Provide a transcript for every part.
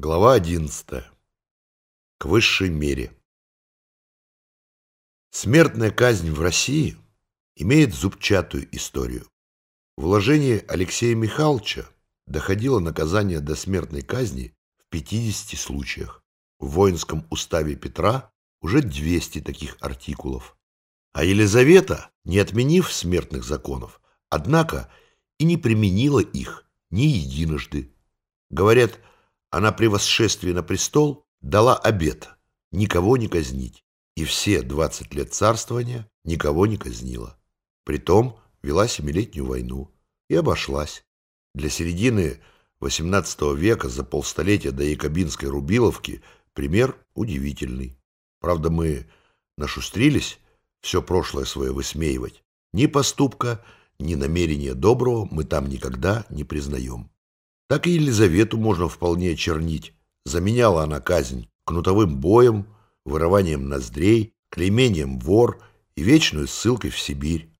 Глава 11. К высшей мере. Смертная казнь в России имеет зубчатую историю. В вложении Алексея Михайловича доходило наказание до смертной казни в 50 случаях. В воинском уставе Петра уже 200 таких артикулов. А Елизавета, не отменив смертных законов, однако и не применила их ни единожды. Говорят, она при восшествии на престол дала обет никого не казнить, и все 20 лет царствования никого не казнила. Притом вела Семилетнюю войну и обошлась. Для середины XVIII века за полстолетия до Якобинской Рубиловки пример удивительный. Правда, мы нашустрились все прошлое свое высмеивать. Ни поступка, ни намерения доброго мы там никогда не признаем. Так и Елизавету можно вполне чернить. Заменяла она казнь кнутовым боем, вырыванием ноздрей, клеймением вор и вечную ссылкой в Сибирь.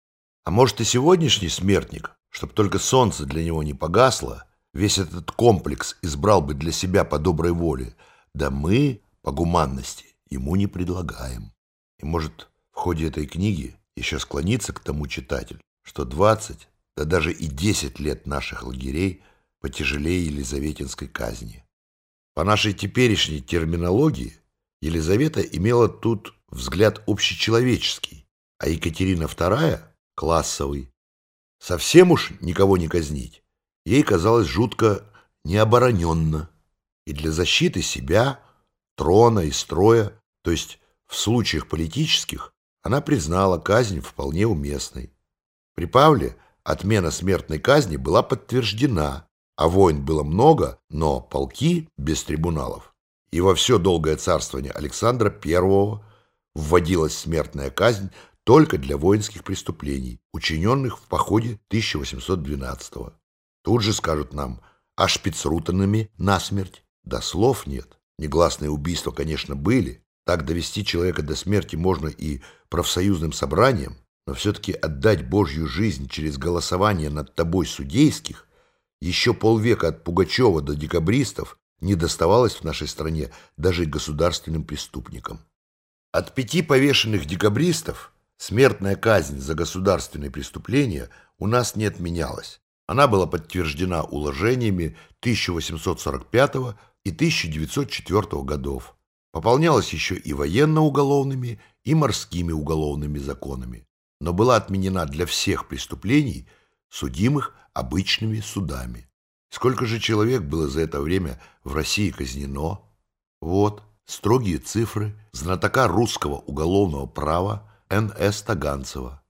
А может и сегодняшний смертник, чтоб только солнце для него не погасло, весь этот комплекс избрал бы для себя по доброй воле, да мы, по гуманности, ему не предлагаем. И может в ходе этой книги еще склониться к тому читатель, что 20, да даже и 10 лет наших лагерей – потяжелее Елизаветинской казни. По нашей теперешней терминологии Елизавета имела тут взгляд общечеловеческий, а Екатерина II – классовый. Совсем уж никого не казнить. Ей казалось жутко необороненно. И для защиты себя, трона и строя, то есть в случаях политических, она признала казнь вполне уместной. При Павле отмена смертной казни была подтверждена, а войн было много, но полки без трибуналов. И во все долгое царствование Александра I вводилась смертная казнь только для воинских преступлений, учиненных в походе 1812 -го. Тут же скажут нам, а шпицрутанами насмерть? Да слов нет. Негласные убийства, конечно, были. Так довести человека до смерти можно и профсоюзным собранием, но все-таки отдать Божью жизнь через голосование над тобой судейских еще полвека от Пугачева до декабристов не доставалось в нашей стране даже государственным преступникам. От пяти повешенных декабристов смертная казнь за государственные преступления у нас не отменялась. Она была подтверждена уложениями 1845 и 1904 годов. Пополнялась еще и военно-уголовными, и морскими уголовными законами. Но была отменена для всех преступлений, судимых обычными судами. Сколько же человек было за это время в России казнено? Вот строгие цифры знатока русского уголовного права Н.С. Таганцева.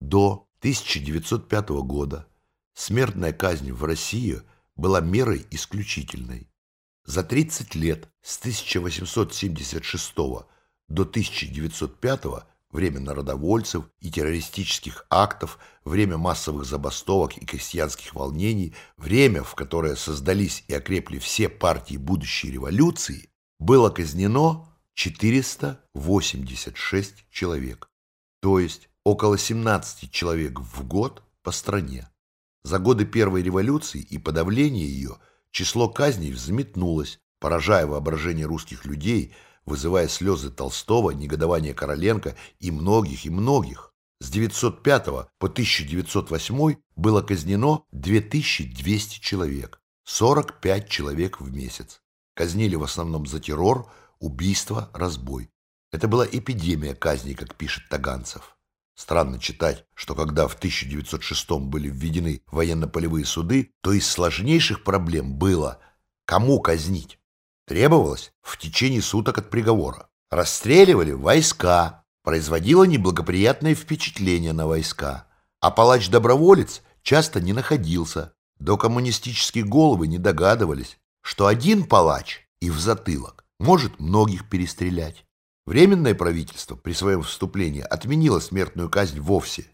До 1905 года смертная казнь в России была мерой исключительной. За 30 лет с 1876 до 1905 время народовольцев и террористических актов, время массовых забастовок и крестьянских волнений, время, в которое создались и окрепли все партии будущей революции, было казнено 486 человек, то есть около 17 человек в год по стране. За годы Первой революции и подавления ее число казней взметнулось, поражая воображение русских людей – вызывая слезы Толстого, негодование Короленко и многих и многих. С 905 по 1908 было казнено 2200 человек, 45 человек в месяц. Казнили в основном за террор, убийство, разбой. Это была эпидемия казней, как пишет Таганцев. Странно читать, что когда в 1906 были введены военно-полевые суды, то из сложнейших проблем было, кому казнить. Требовалось в течение суток от приговора. Расстреливали войска, производило неблагоприятное впечатление на войска. А палач-доброволец часто не находился. До коммунистические головы не догадывались, что один палач и в затылок может многих перестрелять. Временное правительство при своем вступлении отменило смертную казнь вовсе.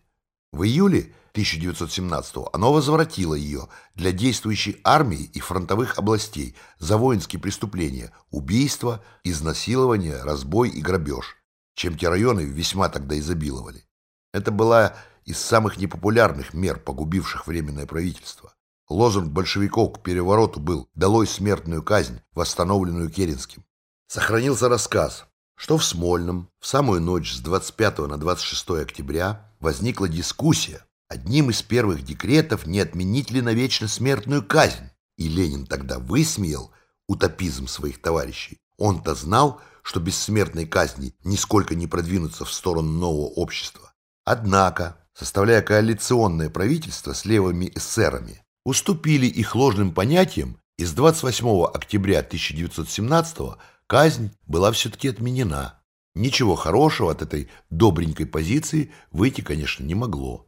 В июле 1917 оно возвратило ее для действующей армии и фронтовых областей за воинские преступления, убийства, изнасилование, разбой и грабеж, чем те районы весьма тогда изобиловали. Это была из самых непопулярных мер, погубивших Временное правительство. Лозунг большевиков к перевороту был «Долой смертную казнь, восстановленную Керенским». Сохранился рассказ, что в Смольном в самую ночь с 25 на 26 октября возникла дискуссия, одним из первых декретов не отменить ли навечно смертную казнь. И Ленин тогда высмеял утопизм своих товарищей. Он-то знал, что без смертной казни нисколько не продвинуться в сторону нового общества. Однако, составляя коалиционное правительство с левыми эсерами, уступили их ложным понятиям, и с 28 октября 1917 казнь была все-таки отменена. Ничего хорошего от этой добренькой позиции выйти, конечно, не могло.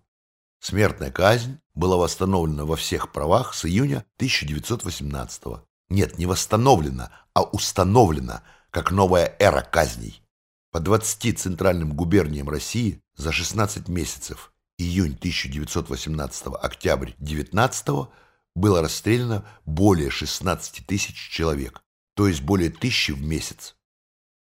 Смертная казнь была восстановлена во всех правах с июня 1918 -го. Нет, не восстановлена, а установлена, как новая эра казней. По 20 центральным губерниям России за 16 месяцев июнь 1918 октябрь 19 было расстреляно более 16 тысяч человек, то есть более тысячи в месяц.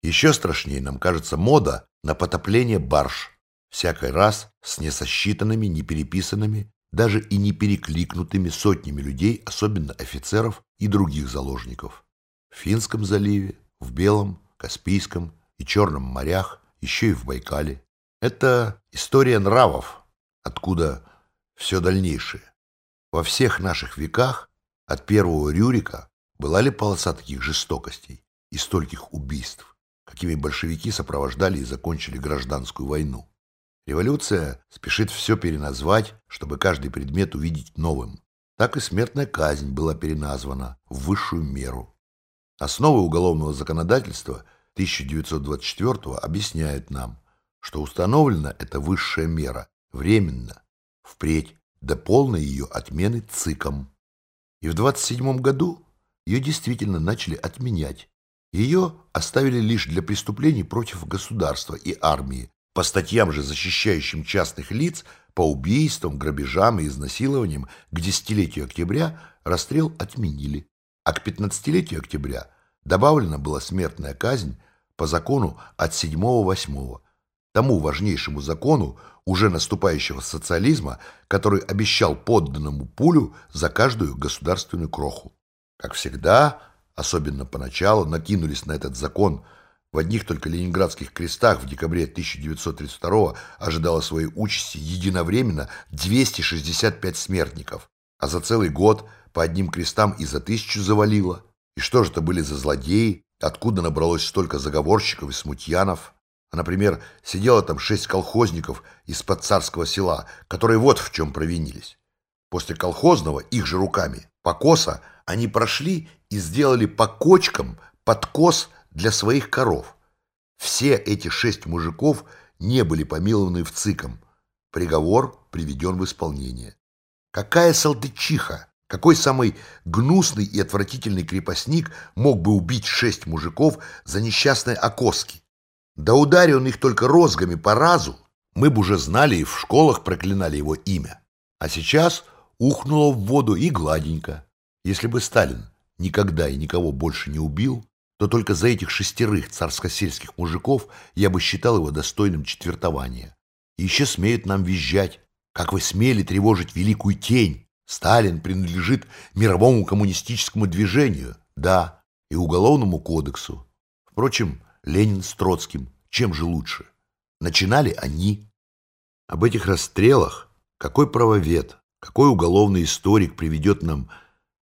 Еще страшнее нам кажется мода на потопление барж, всякий раз с несосчитанными, не переписанными, даже и не перекликнутыми сотнями людей, особенно офицеров и других заложников. В Финском заливе, в Белом, Каспийском и Черном морях, еще и в Байкале. Это история нравов, откуда все дальнейшее. Во всех наших веках, от первого Рюрика, была ли полоса таких жестокостей и стольких убийств, какими большевики сопровождали и закончили гражданскую войну? Революция спешит все переназвать, чтобы каждый предмет увидеть новым. Так и смертная казнь была переназвана в высшую меру. Основы уголовного законодательства 1924 объясняют нам, что установлена эта высшая мера временно, впредь до полной ее отмены ЦИКом. И в 27 году ее действительно начали отменять. Ее оставили лишь для преступлений против государства и армии, по статьям же, защищающим частных лиц, по убийствам, грабежам и изнасилованиям к десятилетию октября расстрел отменили, а к 15-летию октября добавлена была смертная казнь по закону от 7-8, тому важнейшему закону уже наступающего социализма, который обещал подданному пулю за каждую государственную кроху. Как всегда, особенно поначалу, накинулись на этот закон – в одних только ленинградских крестах в декабре 1932 ожидало своей участи единовременно 265 смертников, а за целый год по одним крестам и за тысячу завалило. И что же это были за злодеи? Откуда набралось столько заговорщиков и смутьянов? А, например, сидело там шесть колхозников из-под царского села, которые вот в чем провинились. После колхозного, их же руками, покоса, они прошли и сделали по кочкам подкос для своих коров. Все эти шесть мужиков не были помилованы в ЦИКом. Приговор приведен в исполнение. Какая салтычиха, какой самый гнусный и отвратительный крепостник мог бы убить шесть мужиков за несчастные окоски? Да ударил он их только розгами по разу, мы бы уже знали и в школах проклинали его имя. А сейчас ухнуло в воду и гладенько. Если бы Сталин никогда и никого больше не убил, то только за этих шестерых царско-сельских мужиков я бы считал его достойным четвертования. И еще смеют нам визжать. Как вы смели тревожить великую тень? Сталин принадлежит мировому коммунистическому движению, да, и уголовному кодексу. Впрочем, Ленин с Троцким, чем же лучше? Начинали они. Об этих расстрелах какой правовед, какой уголовный историк приведет нам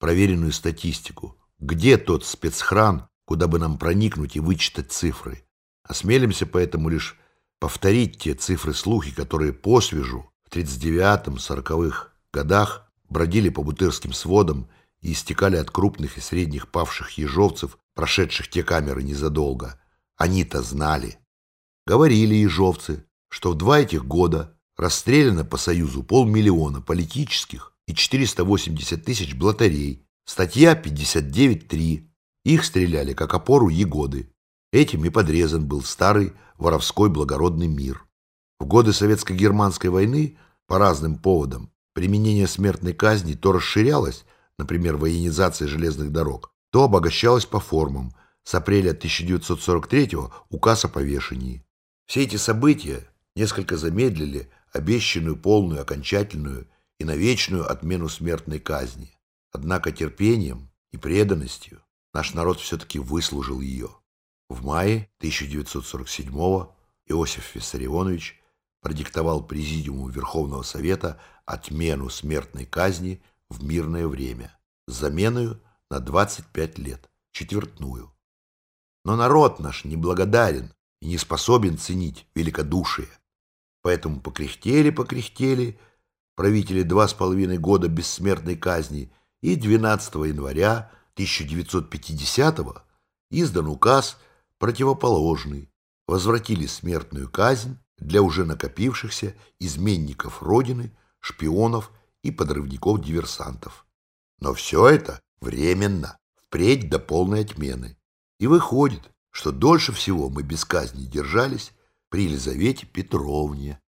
проверенную статистику? Где тот спецхран, куда бы нам проникнуть и вычитать цифры. Осмелимся поэтому лишь повторить те цифры-слухи, которые по свежу в 39-40-х годах бродили по бутырским сводам и истекали от крупных и средних павших ежовцев, прошедших те камеры незадолго. Они-то знали. Говорили ежовцы, что в два этих года расстреляно по Союзу полмиллиона политических и 480 тысяч блатарей. Статья 59.3 их стреляли, как опору Егоды. Этим и подрезан был старый воровской благородный мир. В годы Советско-Германской войны по разным поводам применение смертной казни то расширялось, например, военизация железных дорог, то обогащалось по формам. С апреля 1943 указ о повешении. Все эти события несколько замедлили обещанную полную, окончательную и навечную отмену смертной казни. Однако терпением и преданностью наш народ все-таки выслужил ее. В мае 1947-го Иосиф Виссарионович продиктовал Президиуму Верховного Совета отмену смертной казни в мирное время с заменою на 25 лет, четвертную. Но народ наш неблагодарен и не способен ценить великодушие. Поэтому покряхтели-покряхтели правители два с половиной года бессмертной казни и 12 января 1950-го издан указ противоположный, возвратили смертную казнь для уже накопившихся изменников Родины, шпионов и подрывников-диверсантов. Но все это временно, впредь до полной отмены. И выходит, что дольше всего мы без казни держались при Елизавете Петровне.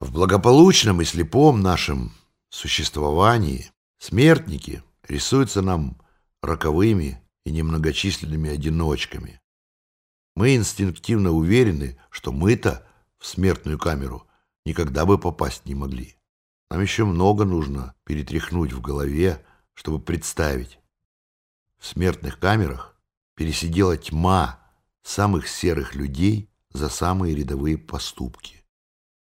В благополучном и слепом нашем существовании смертники рисуются нам роковыми и немногочисленными одиночками. Мы инстинктивно уверены, что мы-то в смертную камеру никогда бы попасть не могли. Нам еще много нужно перетряхнуть в голове, чтобы представить. В смертных камерах пересидела тьма самых серых людей за самые рядовые поступки.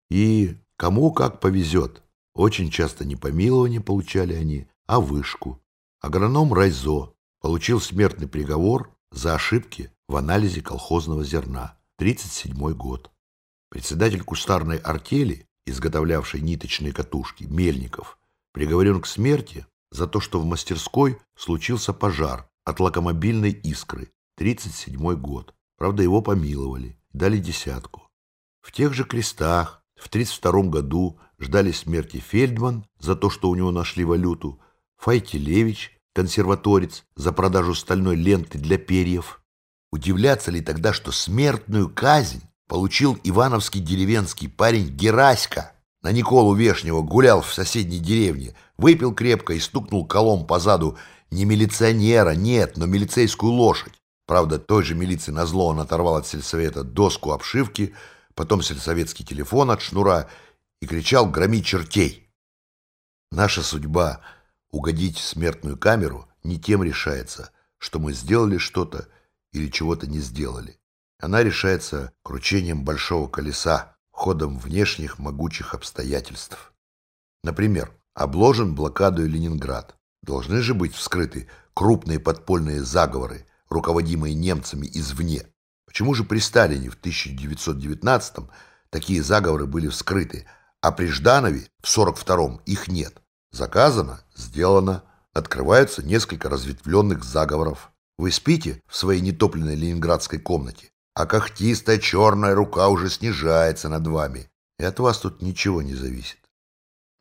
И кому как повезет. Очень часто не помилование получали они, а вышку. Агроном Райзо получил смертный приговор за ошибки в анализе колхозного зерна. 37 год. Председатель кустарной артели, изготовлявшей ниточные катушки, Мельников, приговорен к смерти за то, что в мастерской случился пожар от локомобильной искры. 37 год. Правда, его помиловали, дали десятку. В тех же крестах в 32 году ждали смерти Фельдман за то, что у него нашли валюту, Файтилевич, консерваторец, за продажу стальной ленты для перьев. Удивляться ли тогда, что смертную казнь получил ивановский деревенский парень Гераська? На Николу Вешнего гулял в соседней деревне, выпил крепко и стукнул колом по заду не милиционера, нет, но милицейскую лошадь. Правда, той же милиции назло он оторвал от сельсовета доску обшивки, потом сельсоветский телефон от шнура и кричал «Громи чертей!». Наша судьба — угодить в смертную камеру не тем решается, что мы сделали что-то или чего-то не сделали. Она решается кручением большого колеса, ходом внешних могучих обстоятельств. Например, обложен блокадой Ленинград. Должны же быть вскрыты крупные подпольные заговоры, руководимые немцами извне. Почему же при Сталине в 1919-м такие заговоры были вскрыты, а при Жданове в 42-м их нет? Заказано, сделано, открываются несколько разветвленных заговоров. Вы спите в своей нетопленной ленинградской комнате, а когтистая черная рука уже снижается над вами, и от вас тут ничего не зависит.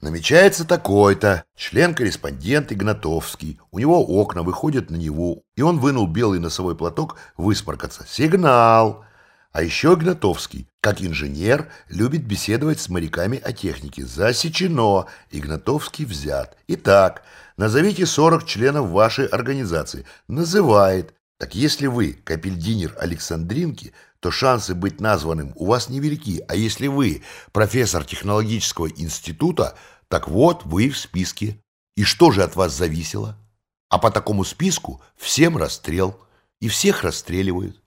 Намечается такой-то, член-корреспондент Игнатовский. У него окна выходят на него, и он вынул белый носовой платок высморкаться. Сигнал! А еще Игнатовский, как инженер, любит беседовать с моряками о технике. Засечено. Игнатовский взят. Итак, назовите 40 членов вашей организации. Называет. Так если вы капельдинер Александринки, то шансы быть названным у вас невелики, а если вы профессор технологического института, так вот вы в списке. И что же от вас зависело? А по такому списку всем расстрел, и всех расстреливают.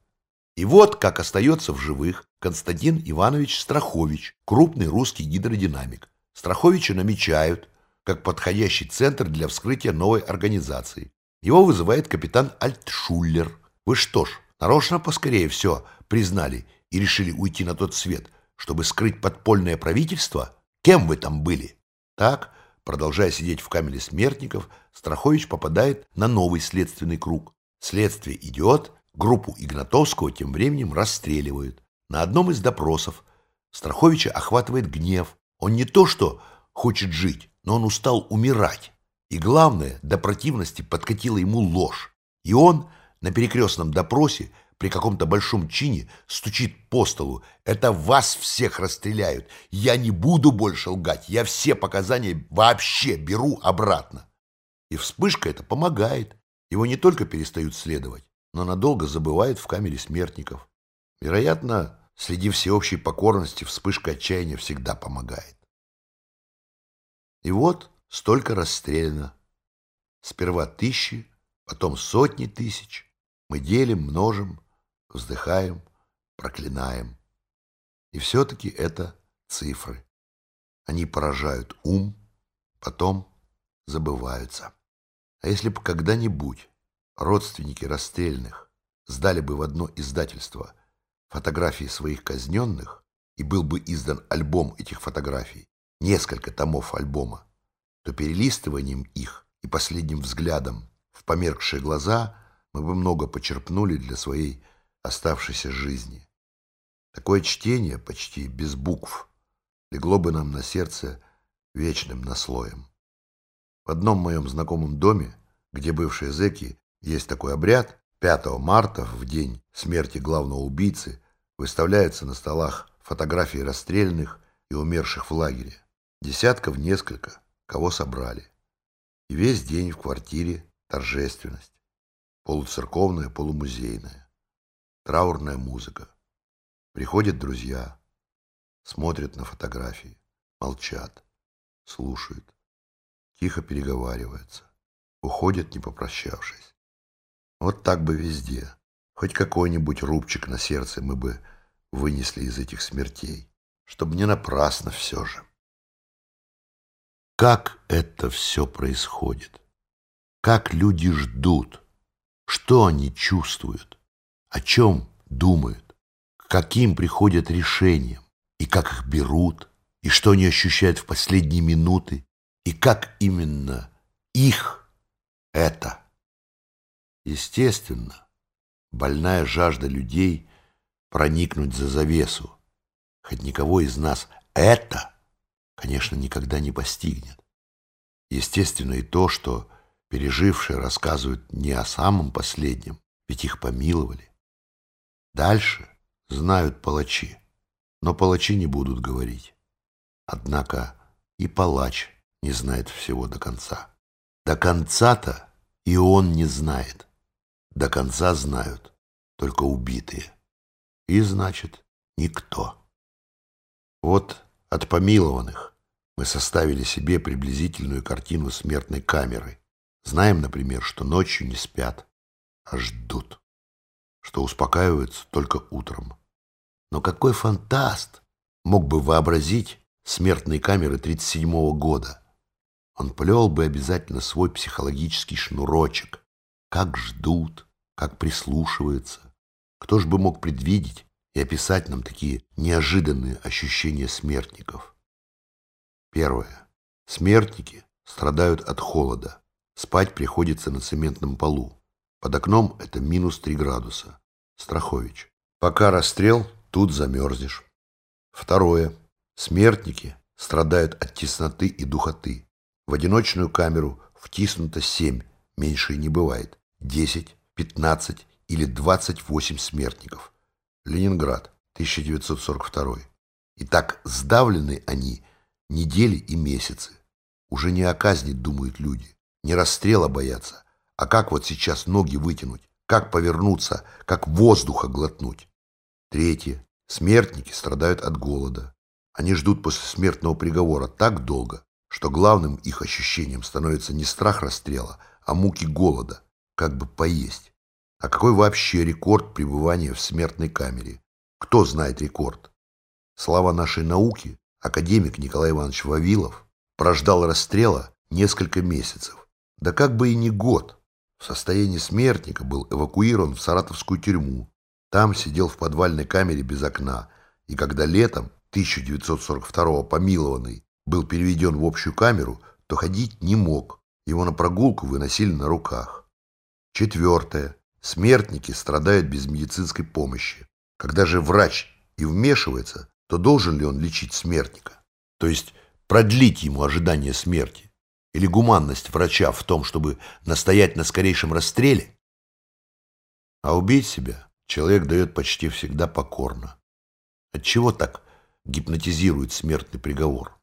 И вот как остается в живых Константин Иванович Страхович, крупный русский гидродинамик. Страховича намечают как подходящий центр для вскрытия новой организации. Его вызывает капитан Альтшуллер. Вы что ж, нарочно поскорее все признали и решили уйти на тот свет, чтобы скрыть подпольное правительство? Кем вы там были? Так, продолжая сидеть в камере смертников, Страхович попадает на новый следственный круг. Следствие идет, группу Игнатовского тем временем расстреливают. На одном из допросов Страховича охватывает гнев. Он не то что хочет жить, но он устал умирать. И главное, до противности подкатила ему ложь. И он на перекрестном допросе при каком-то большом чине стучит по столу. Это вас всех расстреляют. Я не буду больше лгать. Я все показания вообще беру обратно. И вспышка это помогает. Его не только перестают следовать, но надолго забывают в камере смертников. Вероятно, среди всеобщей покорности вспышка отчаяния всегда помогает. И вот столько расстреляно. Сперва тысячи, потом сотни тысяч. Мы делим, множим, вздыхаем, проклинаем. И все-таки это цифры. Они поражают ум, потом забываются. А если бы когда-нибудь родственники расстрельных сдали бы в одно издательство фотографии своих казненных, и был бы издан альбом этих фотографий, несколько томов альбома, то перелистыванием их и последним взглядом в померкшие глаза мы бы много почерпнули для своей оставшейся жизни. Такое чтение, почти без букв, легло бы нам на сердце вечным наслоем. В одном моем знакомом доме, где бывшие зэки, есть такой обряд, 5 марта, в день смерти главного убийцы, выставляются на столах фотографии расстрельных и умерших в лагере. Десятков несколько, кого собрали. И весь день в квартире торжественность. Полуцерковная, полумузейная. Траурная музыка. Приходят друзья, смотрят на фотографии, молчат, слушают, тихо переговариваются, уходят, не попрощавшись. Вот так бы везде. Хоть какой-нибудь рубчик на сердце мы бы вынесли из этих смертей, чтобы не напрасно все же. Как это все происходит? Как люди ждут? Что они чувствуют? О чем думают? каким приходят решениям, и как их берут, и что они ощущают в последние минуты, и как именно их это. Естественно, больная жажда людей проникнуть за завесу, хоть никого из нас это, конечно, никогда не постигнет. Естественно и то, что пережившие рассказывают не о самом последнем, ведь их помиловали. Дальше знают палачи, но палачи не будут говорить. Однако и палач не знает всего до конца. До конца-то и он не знает. До конца знают только убитые. И, значит, никто. Вот от помилованных мы составили себе приблизительную картину смертной камеры. Знаем, например, что ночью не спят, а ждут, что успокаиваются только утром. Но какой фантаст мог бы вообразить смертные камеры 37-го года? Он плел бы обязательно свой психологический шнурочек. Как ждут, как прислушиваются. Кто ж бы мог предвидеть и описать нам такие неожиданные ощущения смертников? Первое. Смертники страдают от холода. Спать приходится на цементном полу. Под окном это минус 3 градуса. Страхович. Пока расстрел, тут замерзнешь. Второе. Смертники страдают от тесноты и духоты. В одиночную камеру втиснуто семь, меньше и не бывает, десять, пятнадцать или двадцать восемь смертников. Ленинград, 1942. И так сдавлены они недели и месяцы. Уже не о казни думают люди, не расстрела боятся, а как вот сейчас ноги вытянуть, как повернуться, как воздуха глотнуть. Третье. Смертники страдают от голода. Они ждут после смертного приговора так долго, что главным их ощущением становится не страх расстрела, а муки голода, как бы поесть. А какой вообще рекорд пребывания в смертной камере? Кто знает рекорд? Слава нашей науки, академик Николай Иванович Вавилов прождал расстрела несколько месяцев. Да как бы и не год. В состоянии смертника был эвакуирован в саратовскую тюрьму, там сидел в подвальной камере без окна, и когда летом 1942-го помилованный был переведен в общую камеру, то ходить не мог. Его на прогулку выносили на руках. Четвертое. Смертники страдают без медицинской помощи. Когда же врач и вмешивается, то должен ли он лечить смертника? То есть продлить ему ожидание смерти? Или гуманность врача в том, чтобы настоять на скорейшем расстреле? А убить себя человек дает почти всегда покорно. Отчего так гипнотизирует смертный приговор?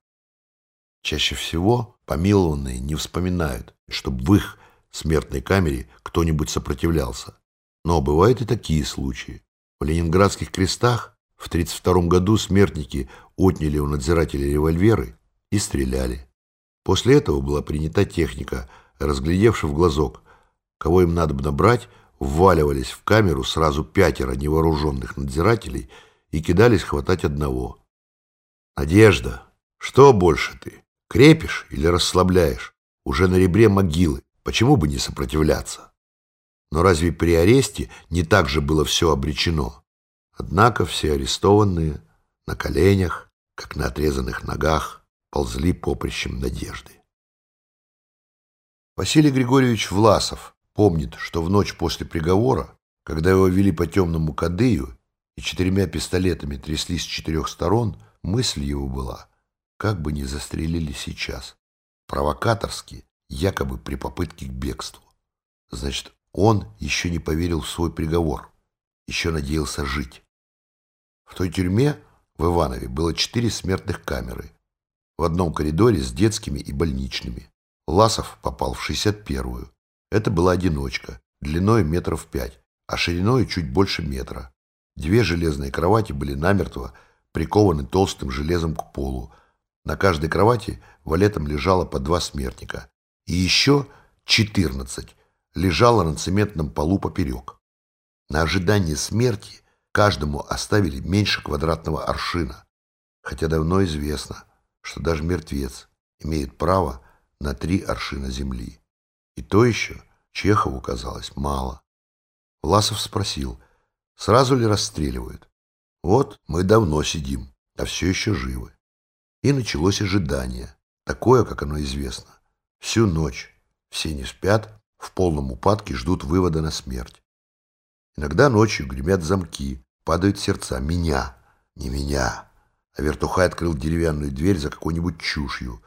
Чаще всего помилованные не вспоминают, чтобы в их смертной камере кто-нибудь сопротивлялся. Но бывают и такие случаи. В ленинградских крестах в 1932 году смертники отняли у надзирателя револьверы и стреляли. После этого была принята техника, разглядевши в глазок, кого им надо набрать, вваливались в камеру сразу пятеро невооруженных надзирателей и кидались хватать одного. «Надежда, что больше ты, крепишь или расслабляешь? Уже на ребре могилы, почему бы не сопротивляться?» Но разве при аресте не так же было все обречено? Однако все арестованные на коленях, как на отрезанных ногах, ползли поприщем надежды. Василий Григорьевич Власов помнит, что в ночь после приговора, когда его вели по темному кадыю и четырьмя пистолетами трясли с четырех сторон, мысль его была, как бы не застрелили сейчас, провокаторски, якобы при попытке к бегству. Значит, он еще не поверил в свой приговор, еще надеялся жить. В той тюрьме в Иванове было четыре смертных камеры. В одном коридоре с детскими и больничными. Ласов попал в 61-ю. Это была одиночка, длиной метров пять, а шириной чуть больше метра. Две железные кровати были намертво прикованы толстым железом к полу. На каждой кровати валетом лежало по два смертника. И еще 14 лежало на цементном полу поперек. На ожидание смерти каждому оставили меньше квадратного аршина, хотя давно известно, что даже мертвец имеет право на три аршина земли. И то еще Чехову казалось мало. Власов спросил, сразу ли расстреливают? Вот мы давно сидим, а все еще живы. И началось ожидание, такое, как оно известно. Всю ночь все не спят, в полном упадке ждут вывода на смерть. Иногда ночью гремят замки, падают сердца. Меня, не меня. А вертухай открыл деревянную дверь за какой-нибудь чушью.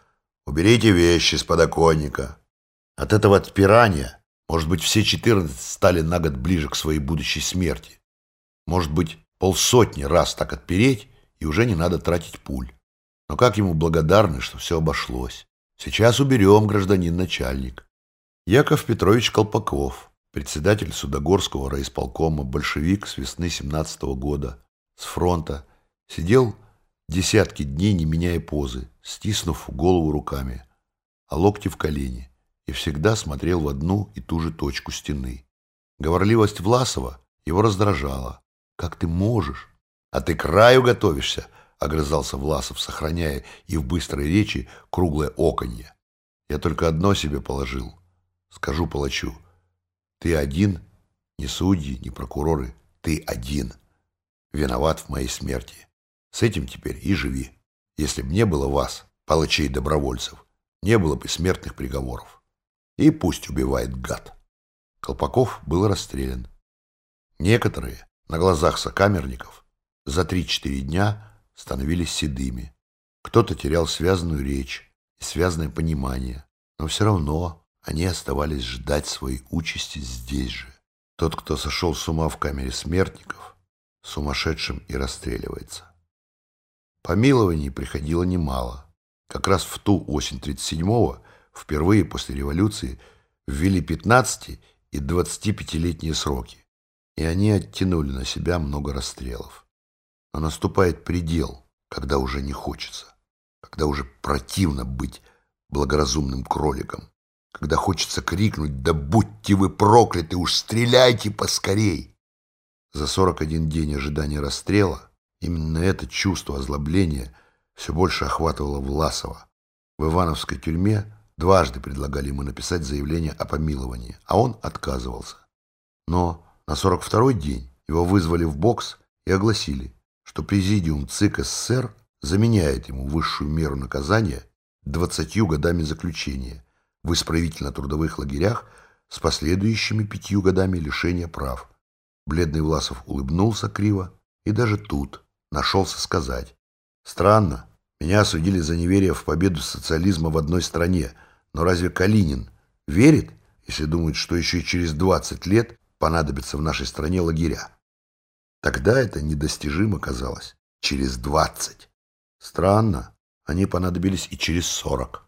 «Уберите вещи с подоконника». От этого отпирания, может быть, все четырнадцать стали на год ближе к своей будущей смерти. Может быть, полсотни раз так отпереть, и уже не надо тратить пуль. Но как ему благодарны, что все обошлось. Сейчас уберем, гражданин начальник. Яков Петрович Колпаков, председатель Судогорского райисполкома, большевик с весны 17 -го года, с фронта, сидел десятки дней, не меняя позы, стиснув голову руками, а локти в колени, и всегда смотрел в одну и ту же точку стены. Говорливость Власова его раздражала. «Как ты можешь? А ты к краю готовишься?» — огрызался Власов, сохраняя и в быстрой речи круглое оконье. «Я только одно себе положил — Скажу палачу, ты один, ни судьи, ни прокуроры, ты один, виноват в моей смерти. С этим теперь и живи. Если б не было вас, палачей-добровольцев, не было бы смертных приговоров. И пусть убивает гад. Колпаков был расстрелян. Некоторые на глазах сокамерников за три-четыре дня становились седыми. Кто-то терял связанную речь и связанное понимание, но все равно они оставались ждать своей участи здесь же. Тот, кто сошел с ума в камере смертников, сумасшедшим и расстреливается. Помилований приходило немало. Как раз в ту осень 37-го, впервые после революции, ввели 15 и 25-летние сроки, и они оттянули на себя много расстрелов. Но наступает предел, когда уже не хочется, когда уже противно быть благоразумным кроликом когда хочется крикнуть «Да будьте вы прокляты, уж стреляйте поскорей!» За 41 день ожидания расстрела именно это чувство озлобления все больше охватывало Власова. В Ивановской тюрьме дважды предлагали ему написать заявление о помиловании, а он отказывался. Но на 42-й день его вызвали в бокс и огласили, что президиум ЦИК СССР заменяет ему высшую меру наказания 20 годами заключения – в исправительно-трудовых лагерях с последующими пятью годами лишения прав. Бледный Власов улыбнулся криво и даже тут нашелся сказать. «Странно, меня осудили за неверие в победу социализма в одной стране, но разве Калинин верит, если думает, что еще и через 20 лет понадобятся в нашей стране лагеря?» Тогда это недостижимо казалось. Через 20. Странно, они понадобились и через 40.